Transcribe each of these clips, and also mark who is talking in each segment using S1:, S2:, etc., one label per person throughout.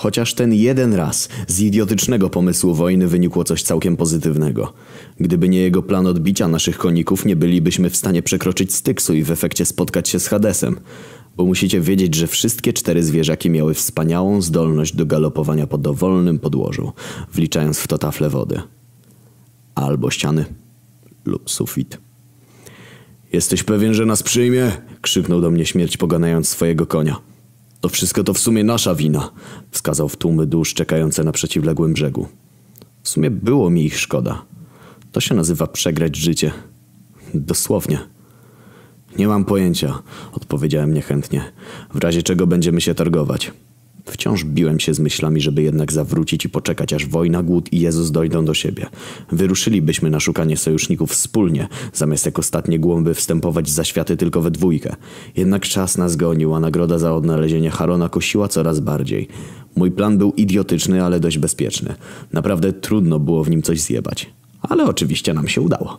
S1: Chociaż ten jeden raz z idiotycznego pomysłu wojny wynikło coś całkiem pozytywnego. Gdyby nie jego plan odbicia naszych koników, nie bylibyśmy w stanie przekroczyć Styksu i w efekcie spotkać się z Hadesem. Bo musicie wiedzieć, że wszystkie cztery zwierzaki miały wspaniałą zdolność do galopowania po dowolnym podłożu, wliczając w to tafle wody. Albo ściany lub sufit. Jesteś pewien, że nas przyjmie? krzyknął do mnie śmierć poganając swojego konia. To wszystko to w sumie nasza wina, wskazał w tłumy dusz czekające na przeciwległym brzegu. W sumie było mi ich szkoda. To się nazywa przegrać życie. Dosłownie. Nie mam pojęcia, odpowiedziałem niechętnie. W razie czego będziemy się targować. Wciąż biłem się z myślami, żeby jednak zawrócić i poczekać, aż wojna, głód i Jezus dojdą do siebie. Wyruszylibyśmy na szukanie sojuszników wspólnie, zamiast jak ostatnie głąby wstępować za światy tylko we dwójkę. Jednak czas nas gonił, a nagroda za odnalezienie Harona kosiła coraz bardziej. Mój plan był idiotyczny, ale dość bezpieczny. Naprawdę trudno było w nim coś zjebać. Ale oczywiście nam się udało.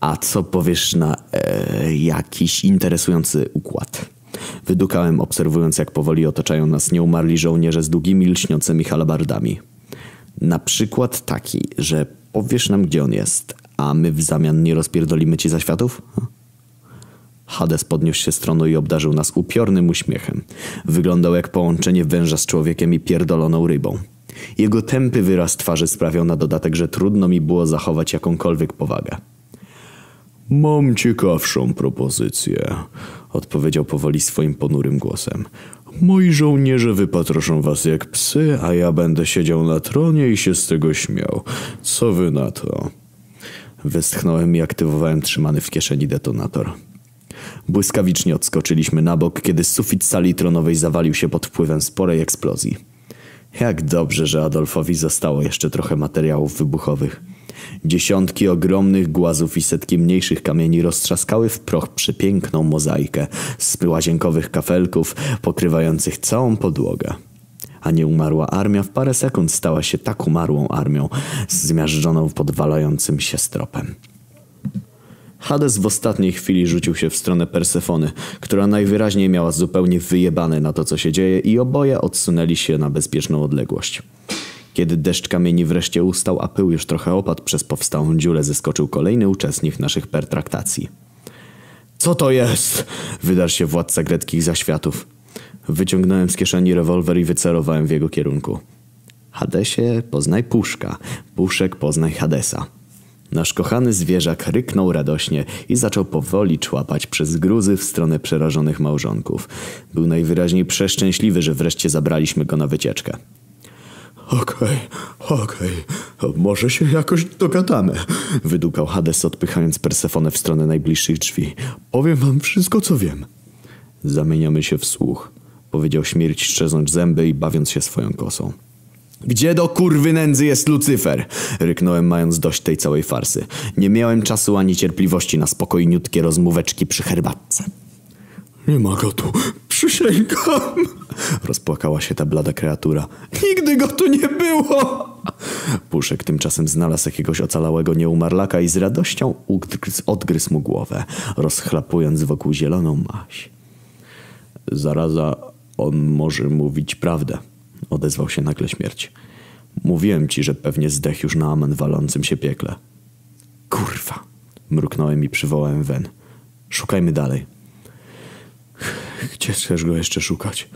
S1: A co powiesz na e, jakiś interesujący układ? Wydukałem, obserwując jak powoli otaczają nas nieumarli żołnierze z długimi, lśniącymi halabardami. Na przykład taki, że powiesz nam gdzie on jest, a my w zamian nie rozpierdolimy ci zaświatów? Hades podniósł się stroną i obdarzył nas upiornym uśmiechem. Wyglądał jak połączenie węża z człowiekiem i pierdoloną rybą. Jego tępy wyraz twarzy sprawiał na dodatek, że trudno mi było zachować jakąkolwiek powagę. Mam ciekawszą propozycję, odpowiedział powoli swoim ponurym głosem. Moi żołnierze wypatroszą was jak psy, a ja będę siedział na tronie i się z tego śmiał. Co wy na to? Westchnąłem i aktywowałem trzymany w kieszeni detonator. Błyskawicznie odskoczyliśmy na bok, kiedy sufit sali tronowej zawalił się pod wpływem sporej eksplozji. Jak dobrze, że Adolfowi zostało jeszcze trochę materiałów wybuchowych. Dziesiątki ogromnych głazów i setki mniejszych kamieni roztrzaskały w proch przepiękną mozaikę z łazienkowych kafelków pokrywających całą podłogę. A nieumarła armia w parę sekund stała się tak umarłą armią, zmiażdżoną podwalającym się stropem. Hades w ostatniej chwili rzucił się w stronę Persefony, która najwyraźniej miała zupełnie wyjebane na to, co się dzieje i oboje odsunęli się na bezpieczną odległość. Kiedy deszcz kamieni wreszcie ustał, a pył już trochę opadł przez powstałą dziurę, zeskoczył kolejny uczestnik naszych pertraktacji. Co to jest? Wydarł się władca greckich zaświatów. Wyciągnąłem z kieszeni rewolwer i wycerowałem w jego kierunku. Hadesie, poznaj puszka. Puszek, poznaj Hadesa. Nasz kochany zwierzak ryknął radośnie i zaczął powoli człapać przez gruzy w stronę przerażonych małżonków. Był najwyraźniej przeszczęśliwy, że wreszcie zabraliśmy go na wycieczkę. Okej, okej, może się jakoś dogadamy, wydukał Hades odpychając Persefonę w stronę najbliższych drzwi. Powiem wam wszystko, co wiem. Zamieniamy się w słuch, powiedział śmierć szczeząc zęby i bawiąc się swoją kosą. Gdzie do kurwy nędzy jest Lucyfer? Ryknąłem mając dość tej całej farsy. Nie miałem czasu ani cierpliwości na spokojniutkie rozmóweczki przy herbatce. Nie ma go tu, przysięgam. Rozpłakała się ta blada kreatura. Nigdy go tu nie było! Puszek tymczasem znalazł jakiegoś ocalałego nieumarlaka i z radością odgryzł, odgryzł mu głowę, rozchlapując wokół zieloną maś. Zaraza, on może mówić prawdę, odezwał się nagle śmierć. Mówiłem ci, że pewnie zdech już na amen walącym się piekle. Kurwa, mruknąłem i przywołałem wen. Szukajmy dalej. Gdzie chcesz go jeszcze szukać?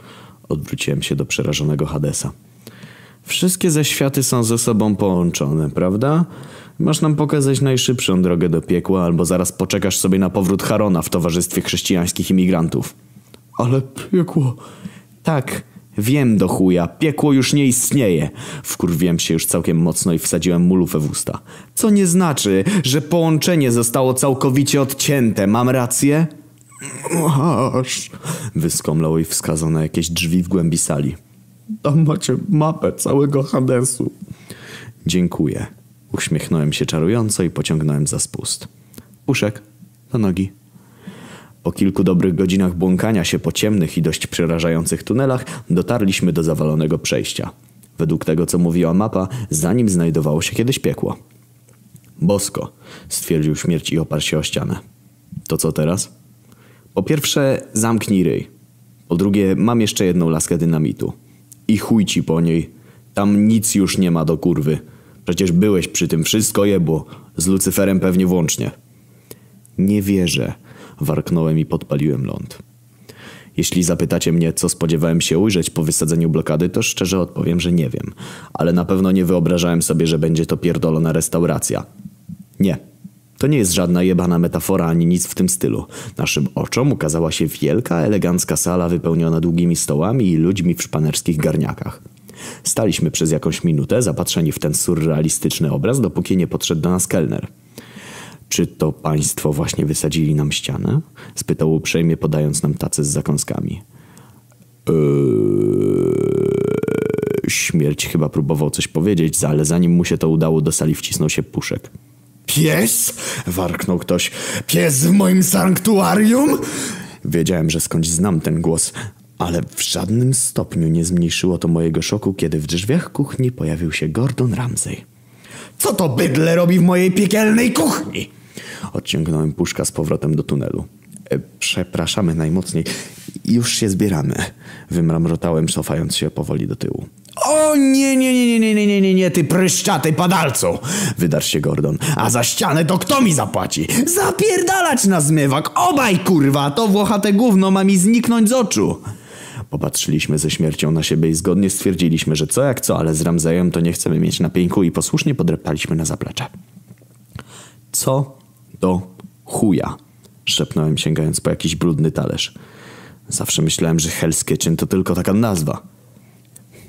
S1: Odwróciłem się do przerażonego Hadesa. Wszystkie zaświaty są ze sobą połączone, prawda? Masz nam pokazać najszybszą drogę do piekła, albo zaraz poczekasz sobie na powrót Harona w towarzystwie chrześcijańskich imigrantów. Ale piekło... Tak, wiem do chuja, piekło już nie istnieje. Wkurwiłem się już całkiem mocno i wsadziłem mu lufę w usta. Co nie znaczy, że połączenie zostało całkowicie odcięte. Mam rację? Masz, wyskomlał i wskazał na jakieś drzwi w głębi sali. Tam macie mapę całego Hadesu. Dziękuję. Uśmiechnąłem się czarująco i pociągnąłem za spust. Uszek, do nogi. Po kilku dobrych godzinach błąkania się po ciemnych i dość przerażających tunelach dotarliśmy do zawalonego przejścia. Według tego, co mówiła mapa, za nim znajdowało się kiedyś piekło. Bosko, stwierdził śmierć i oparł się o ścianę. To co teraz? Po pierwsze, zamknij ryj. Po drugie, mam jeszcze jedną laskę dynamitu. I chuj ci po niej. Tam nic już nie ma do kurwy. Przecież byłeś przy tym, wszystko jebło. Z Lucyferem pewnie włącznie. Nie wierzę, warknąłem i podpaliłem ląd. Jeśli zapytacie mnie, co spodziewałem się ujrzeć po wysadzeniu blokady, to szczerze odpowiem, że nie wiem. Ale na pewno nie wyobrażałem sobie, że będzie to pierdolona restauracja. Nie. To nie jest żadna jebana metafora ani nic w tym stylu. Naszym oczom ukazała się wielka, elegancka sala wypełniona długimi stołami i ludźmi w szpanerskich garniakach. Staliśmy przez jakąś minutę zapatrzeni w ten surrealistyczny obraz, dopóki nie podszedł do nas kelner. Czy to państwo właśnie wysadzili nam ścianę? Spytał uprzejmie, podając nam tacę z zakąskami. Eee, śmierć chyba próbował coś powiedzieć, ale zanim mu się to udało, do sali wcisnął się puszek.
S2: Pies? Warknął ktoś. Pies w moim sanktuarium?
S1: Wiedziałem, że skądś znam ten głos, ale w żadnym stopniu nie zmniejszyło to mojego szoku, kiedy w drzwiach kuchni pojawił się Gordon Ramsay.
S2: Co to bydle robi w mojej piekielnej kuchni?
S1: Odciągnąłem puszka z powrotem do tunelu. E, przepraszamy najmocniej. Już się zbieramy. Wymramrotałem, cofając się powoli do tyłu.
S2: O nie, nie, nie, nie, nie, nie, nie, nie, ty pryszczaty padalcu!
S1: Wydarł się Gordon.
S2: A za ścianę to kto mi zapłaci? Zapierdalać na zmywak! Obaj kurwa! To włochate gówno ma mi zniknąć z oczu!
S1: Popatrzyliśmy ze śmiercią na siebie i zgodnie stwierdziliśmy, że co jak co, ale z Ramzejem to nie chcemy mieć na pieńku i posłusznie podreptaliśmy na zaplecze. Co do chuja? Szepnąłem sięgając po jakiś brudny talerz. Zawsze myślałem, że Hell's Kitchen to tylko taka nazwa.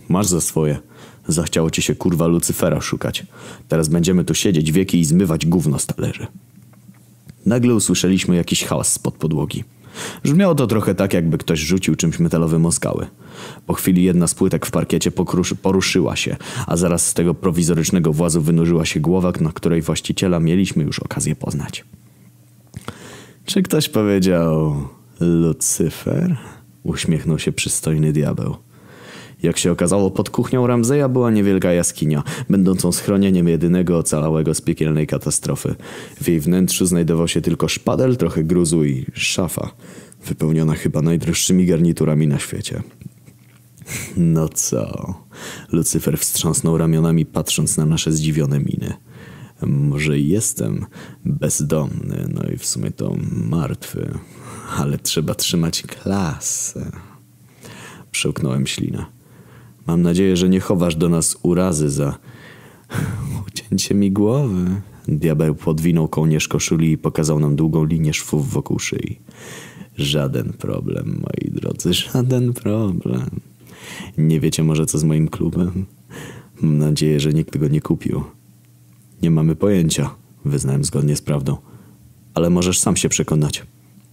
S1: Masz za swoje. Zachciało ci się kurwa Lucyfera szukać. Teraz będziemy tu siedzieć wieki i zmywać gówno z talerzy. Nagle usłyszeliśmy jakiś hałas spod podłogi. Brzmiało to trochę tak, jakby ktoś rzucił czymś metalowym o skały. Po chwili jedna z płytek w parkiecie poruszyła się, a zaraz z tego prowizorycznego włazu wynurzyła się głowa, na której właściciela mieliśmy już okazję poznać. Czy ktoś powiedział Lucyfer? Uśmiechnął się przystojny diabeł. Jak się okazało, pod kuchnią Ramzeja była niewielka jaskinia, będącą schronieniem jedynego ocalałego z piekielnej katastrofy. W jej wnętrzu znajdował się tylko szpadel, trochę gruzu i szafa, wypełniona chyba najdroższymi garniturami na świecie. No co? Lucyfer wstrząsnął ramionami, patrząc na nasze zdziwione miny. Może jestem bezdomny, no i w sumie to martwy, ale trzeba trzymać klasę. Przełknąłem ślinę. Mam nadzieję, że nie chowasz do nas urazy za ucięcie mi głowy. Diabeł podwinął kołnierz koszuli i pokazał nam długą linię szwów wokół szyi. Żaden problem, moi drodzy, żaden problem. Nie wiecie może co z moim klubem? Mam nadzieję, że nikt go nie kupił. Nie mamy pojęcia, wyznałem zgodnie z prawdą. Ale możesz sam się przekonać.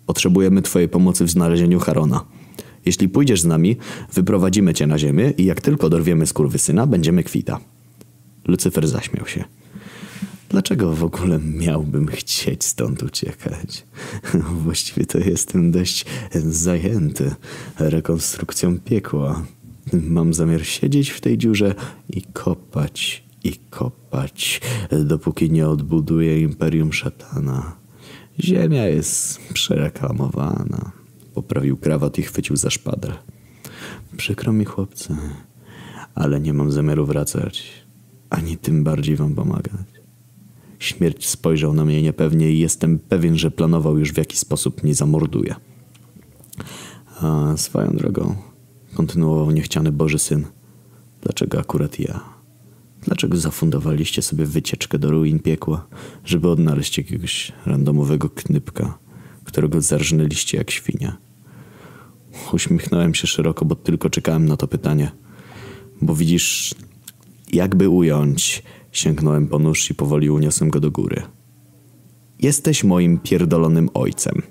S1: Potrzebujemy twojej pomocy w znalezieniu Harona. Jeśli pójdziesz z nami, wyprowadzimy cię na ziemię i jak tylko dorwiemy syna, będziemy kwita. Lucyfer zaśmiał się. Dlaczego w ogóle miałbym chcieć stąd uciekać? Właściwie to jestem dość zajęty rekonstrukcją piekła. Mam zamiar siedzieć w tej dziurze i kopać, i kopać, dopóki nie odbuduję imperium szatana. Ziemia jest przereklamowana. Poprawił krawat i chwycił za szpadel. Przykro mi, chłopcy, ale nie mam zamiaru wracać, ani tym bardziej wam pomagać. Śmierć spojrzał na mnie niepewnie i jestem pewien, że planował już w jaki sposób mnie zamorduje. A swoją drogą, kontynuował niechciany Boży Syn, dlaczego akurat ja? Dlaczego zafundowaliście sobie wycieczkę do ruin piekła, żeby odnaleźć jakiegoś randomowego knypka, którego zarżnęliście jak świnia? Uśmiechnąłem się szeroko, bo tylko czekałem na to pytanie. Bo widzisz, jakby ująć, sięgnąłem po nóż i powoli uniosłem go do góry. Jesteś moim pierdolonym ojcem.